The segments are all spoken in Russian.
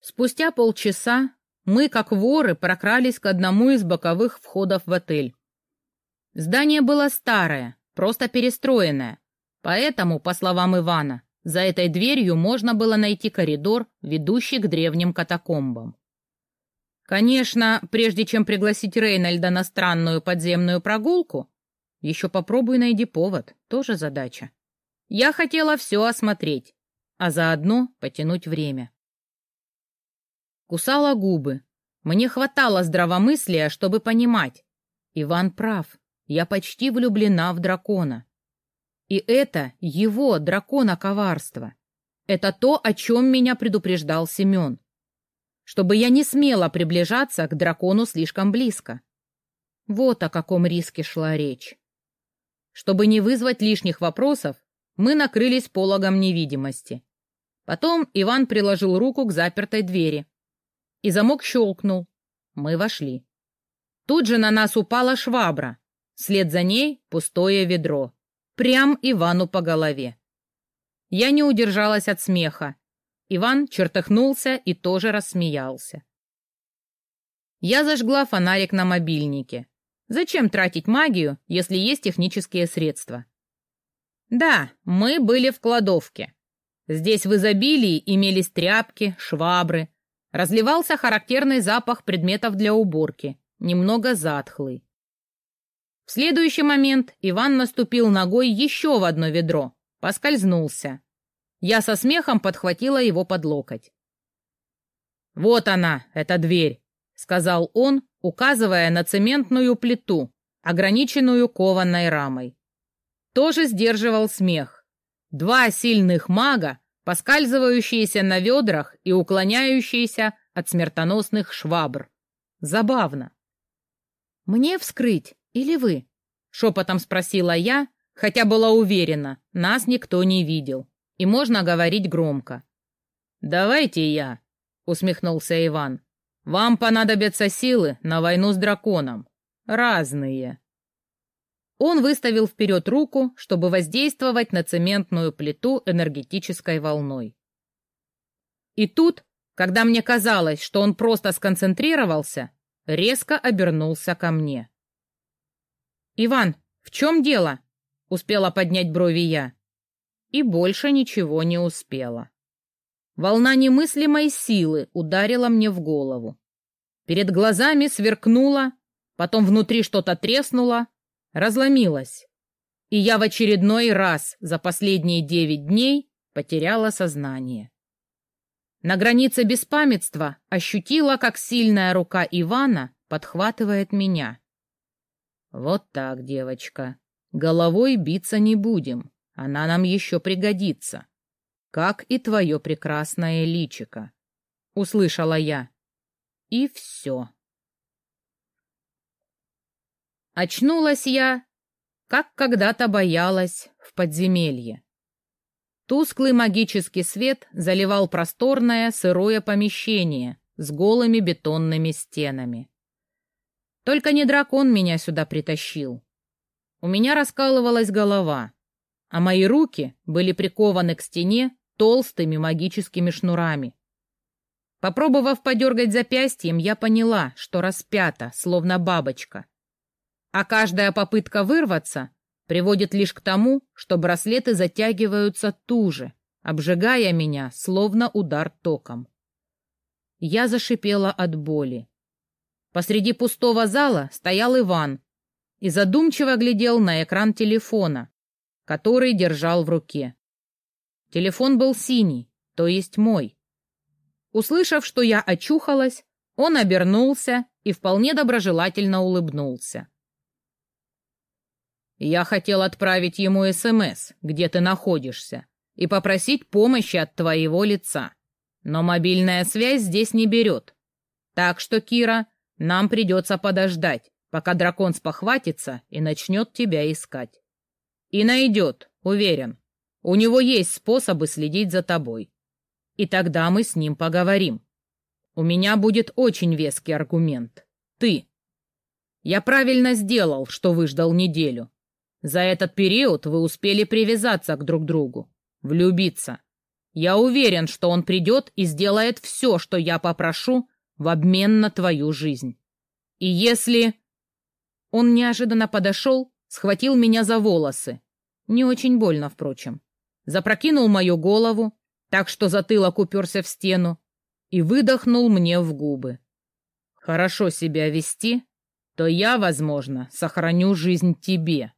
Спустя полчаса мы, как воры, прокрались к одному из боковых входов в отель. Здание было старое, просто перестроенное, поэтому, по словам Ивана, за этой дверью можно было найти коридор, ведущий к древним катакомбам. Конечно, прежде чем пригласить Рейнольда на странную подземную прогулку, еще попробуй найди повод, тоже задача. Я хотела все осмотреть, а заодно потянуть время. Кусала губы. Мне хватало здравомыслия, чтобы понимать. Иван прав, я почти влюблена в дракона. И это его, дракона, коварство. Это то, о чем меня предупреждал Семен чтобы я не смела приближаться к дракону слишком близко. Вот о каком риске шла речь. Чтобы не вызвать лишних вопросов, мы накрылись пологом невидимости. Потом Иван приложил руку к запертой двери. И замок щелкнул. Мы вошли. Тут же на нас упала швабра. Вслед за ней пустое ведро. Прям Ивану по голове. Я не удержалась от смеха Иван чертыхнулся и тоже рассмеялся. Я зажгла фонарик на мобильнике. Зачем тратить магию, если есть технические средства? Да, мы были в кладовке. Здесь в изобилии имелись тряпки, швабры. Разливался характерный запах предметов для уборки, немного затхлый. В следующий момент Иван наступил ногой еще в одно ведро, поскользнулся. Я со смехом подхватила его под локоть. «Вот она, эта дверь», — сказал он, указывая на цементную плиту, ограниченную кованой рамой. Тоже сдерживал смех. Два сильных мага, поскальзывающиеся на ведрах и уклоняющиеся от смертоносных швабр. Забавно. «Мне вскрыть или вы?» — шепотом спросила я, хотя была уверена, нас никто не видел и можно говорить громко. «Давайте я», — усмехнулся Иван. «Вам понадобятся силы на войну с драконом. Разные». Он выставил вперед руку, чтобы воздействовать на цементную плиту энергетической волной. И тут, когда мне казалось, что он просто сконцентрировался, резко обернулся ко мне. «Иван, в чем дело?» — успела поднять брови я и больше ничего не успела. Волна немыслимой силы ударила мне в голову. Перед глазами сверкнуло, потом внутри что-то треснуло, разломилось. И я в очередной раз за последние девять дней потеряла сознание. На границе беспамятства ощутила, как сильная рука Ивана подхватывает меня. Вот так, девочка, головой биться не будем. Она нам еще пригодится. Как и твое прекрасное личико. Услышала я. И все. Очнулась я, как когда-то боялась, в подземелье. Тусклый магический свет заливал просторное сырое помещение с голыми бетонными стенами. Только не дракон меня сюда притащил. У меня раскалывалась голова а мои руки были прикованы к стене толстыми магическими шнурами. Попробовав подергать запястьем, я поняла, что распята, словно бабочка. А каждая попытка вырваться приводит лишь к тому, что браслеты затягиваются туже, обжигая меня, словно удар током. Я зашипела от боли. Посреди пустого зала стоял Иван и задумчиво глядел на экран телефона, который держал в руке. Телефон был синий, то есть мой. Услышав, что я очухалась, он обернулся и вполне доброжелательно улыбнулся. «Я хотел отправить ему СМС, где ты находишься, и попросить помощи от твоего лица. Но мобильная связь здесь не берет. Так что, Кира, нам придется подождать, пока дракон спохватится и начнет тебя искать. И найдет, уверен. У него есть способы следить за тобой. И тогда мы с ним поговорим. У меня будет очень веский аргумент. Ты. Я правильно сделал, что выждал неделю. За этот период вы успели привязаться к друг другу, влюбиться. Я уверен, что он придет и сделает все, что я попрошу, в обмен на твою жизнь. И если...» Он неожиданно подошел, схватил меня за волосы. Не очень больно, впрочем. Запрокинул мою голову, так что затылок уперся в стену, и выдохнул мне в губы. «Хорошо себя вести, то я, возможно, сохраню жизнь тебе.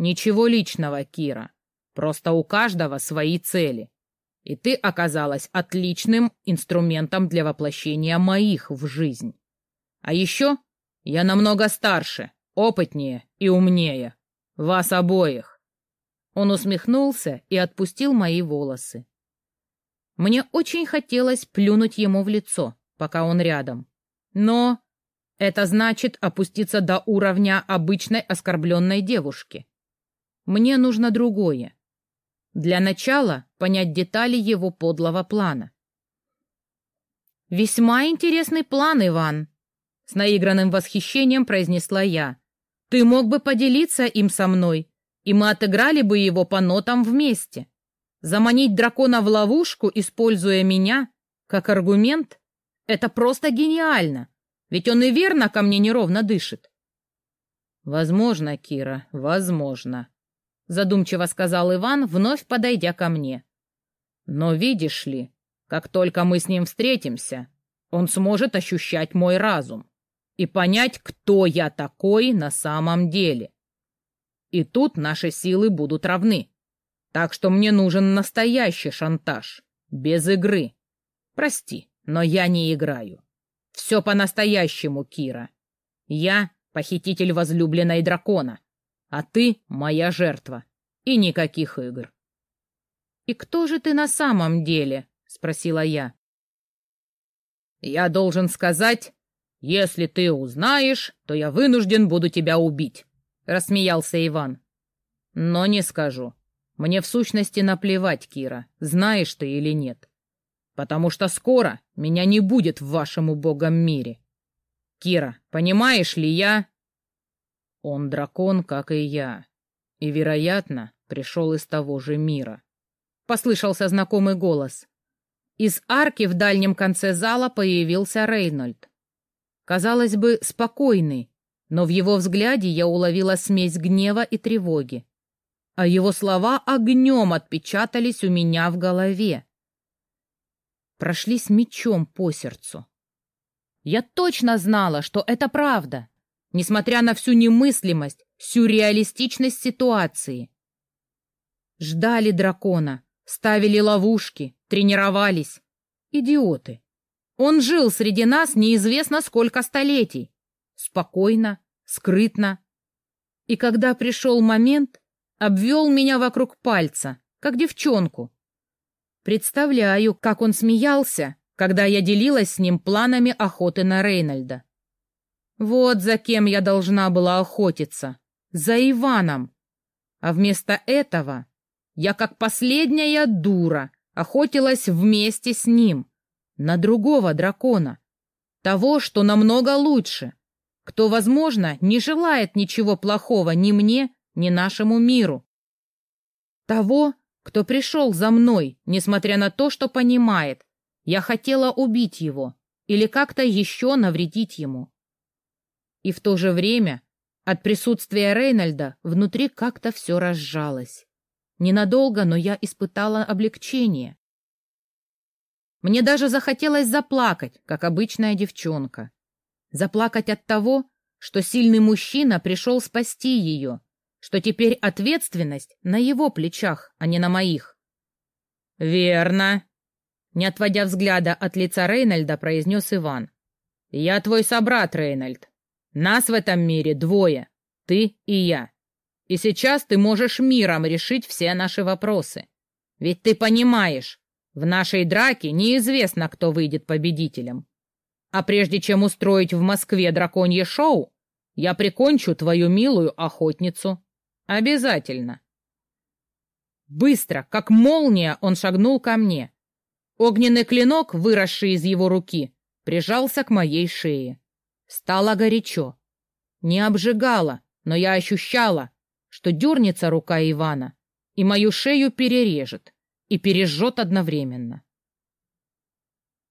Ничего личного, Кира. Просто у каждого свои цели. И ты оказалась отличным инструментом для воплощения моих в жизнь. А еще я намного старше, опытнее и умнее. Вас обоих. Он усмехнулся и отпустил мои волосы. Мне очень хотелось плюнуть ему в лицо, пока он рядом. Но это значит опуститься до уровня обычной оскорбленной девушки. Мне нужно другое. Для начала понять детали его подлого плана. «Весьма интересный план, Иван», — с наигранным восхищением произнесла я. «Ты мог бы поделиться им со мной, и мы отыграли бы его по нотам вместе. Заманить дракона в ловушку, используя меня, как аргумент, это просто гениально, ведь он и верно ко мне неровно дышит». «Возможно, Кира, возможно», задумчиво сказал Иван, вновь подойдя ко мне. Но видишь ли, как только мы с ним встретимся, он сможет ощущать мой разум и понять, кто я такой на самом деле. И тут наши силы будут равны. Так что мне нужен настоящий шантаж, без игры. Прости, но я не играю. Все по-настоящему, Кира. Я похититель возлюбленной дракона, а ты моя жертва. И никаких игр. «И кто же ты на самом деле?» — спросила я. «Я должен сказать, если ты узнаешь, то я вынужден буду тебя убить», — рассмеялся Иван. «Но не скажу. Мне в сущности наплевать, Кира, знаешь ты или нет. Потому что скоро меня не будет в вашем убогом мире. Кира, понимаешь ли я...» Он дракон, как и я. И, вероятно, пришел из того же мира. Послышался знакомый голос. Из арки в дальнем конце зала появился Рейнольд. Казалось бы, спокойный, но в его взгляде я уловила смесь гнева и тревоги. А его слова огнем отпечатались у меня в голове. Прошлись мечом по сердцу. Я точно знала, что это правда несмотря на всю немыслимость, сюрреалистичность ситуации. Ждали дракона, ставили ловушки, тренировались. Идиоты. Он жил среди нас неизвестно сколько столетий. Спокойно, скрытно. И когда пришел момент, обвел меня вокруг пальца, как девчонку. Представляю, как он смеялся, когда я делилась с ним планами охоты на Рейнольда. Вот за кем я должна была охотиться. За Иваном. А вместо этого я, как последняя дура, охотилась вместе с ним. На другого дракона. Того, что намного лучше. Кто, возможно, не желает ничего плохого ни мне, ни нашему миру. Того, кто пришел за мной, несмотря на то, что понимает, я хотела убить его или как-то еще навредить ему. И в то же время от присутствия Рейнольда внутри как-то все разжалось. Ненадолго, но я испытала облегчение. Мне даже захотелось заплакать, как обычная девчонка. Заплакать от того, что сильный мужчина пришел спасти ее, что теперь ответственность на его плечах, а не на моих. «Верно», — не отводя взгляда от лица Рейнольда, произнес Иван. «Я твой собрат, Рейнольд. Нас в этом мире двое, ты и я. И сейчас ты можешь миром решить все наши вопросы. Ведь ты понимаешь, в нашей драке неизвестно, кто выйдет победителем. А прежде чем устроить в Москве драконье шоу, я прикончу твою милую охотницу. Обязательно. Быстро, как молния, он шагнул ко мне. Огненный клинок, выросший из его руки, прижался к моей шее. Стало горячо. Не обжигало, но я ощущала, что дернется рука Ивана и мою шею перережет, и пережжет одновременно.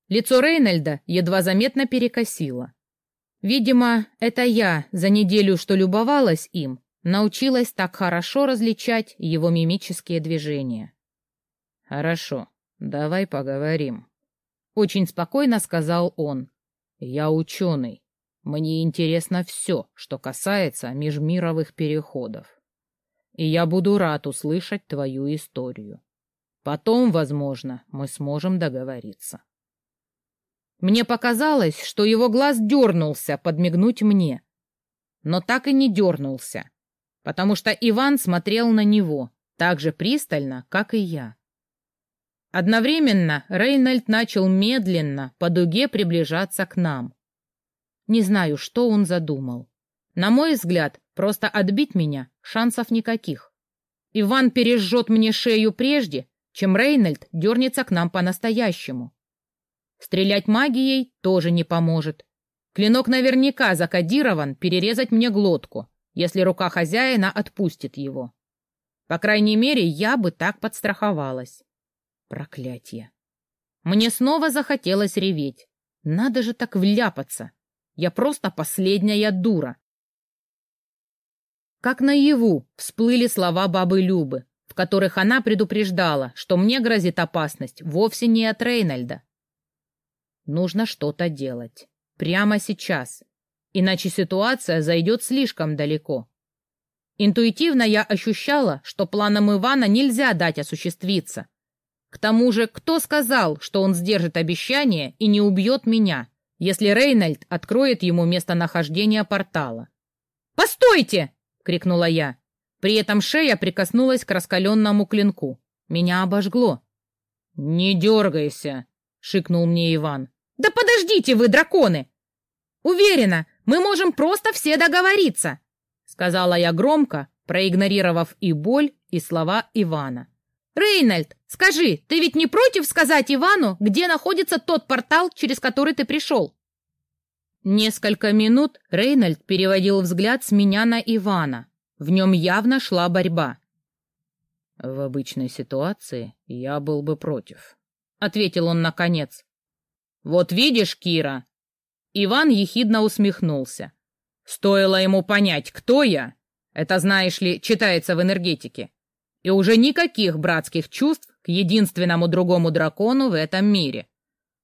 Лицо Рейнольда едва заметно перекосило. Видимо, это я за неделю, что любовалась им, научилась так хорошо различать его мимические движения. «Хорошо, давай поговорим», — очень спокойно сказал он. «Я ученый. Мне интересно все, что касается межмировых переходов. И я буду рад услышать твою историю. Потом, возможно, мы сможем договориться». Мне показалось, что его глаз дернулся подмигнуть мне, но так и не дернулся, потому что Иван смотрел на него так же пристально, как и я. Одновременно Рейнольд начал медленно по дуге приближаться к нам. Не знаю, что он задумал. На мой взгляд, просто отбить меня шансов никаких. Иван пережжет мне шею прежде, чем Рейнольд дернется к нам по-настоящему. Стрелять магией тоже не поможет. Клинок наверняка закодирован перерезать мне глотку, если рука хозяина отпустит его. По крайней мере, я бы так подстраховалась. Проклятье. Мне снова захотелось реветь. Надо же так вляпаться. Я просто последняя дура. Как наяву всплыли слова бабы Любы, в которых она предупреждала, что мне грозит опасность вовсе не от Рейнольда, Нужно что-то делать. Прямо сейчас. Иначе ситуация зайдет слишком далеко. Интуитивно я ощущала, что планам Ивана нельзя дать осуществиться. К тому же, кто сказал, что он сдержит обещание и не убьет меня, если Рейнольд откроет ему местонахождение портала? «Постойте!» — крикнула я. При этом шея прикоснулась к раскаленному клинку. Меня обожгло. «Не дергайся!» — шикнул мне Иван. «Да подождите вы, драконы! Уверена, мы можем просто все договориться!» Сказала я громко, проигнорировав и боль, и слова Ивана. «Рейнольд, скажи, ты ведь не против сказать Ивану, где находится тот портал, через который ты пришел?» Несколько минут Рейнольд переводил взгляд с меня на Ивана. В нем явно шла борьба. «В обычной ситуации я был бы против», — ответил он наконец. «Вот видишь, Кира!» Иван ехидно усмехнулся. «Стоило ему понять, кто я, это, знаешь ли, читается в энергетике, и уже никаких братских чувств к единственному другому дракону в этом мире.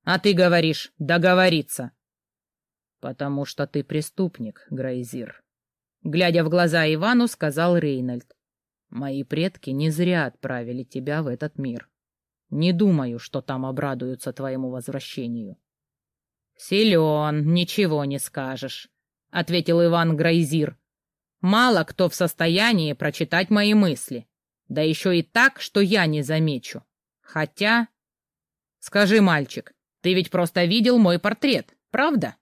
А ты говоришь «договориться». «Потому что ты преступник, Грейзир», — глядя в глаза Ивану, сказал Рейнольд. «Мои предки не зря отправили тебя в этот мир. Не думаю, что там обрадуются твоему возвращению. Силен, ничего не скажешь, ответил Иван Грайзир. Мало кто в состоянии прочитать мои мысли. Да еще и так, что я не замечу. Хотя... Скажи, мальчик, ты ведь просто видел мой портрет, правда?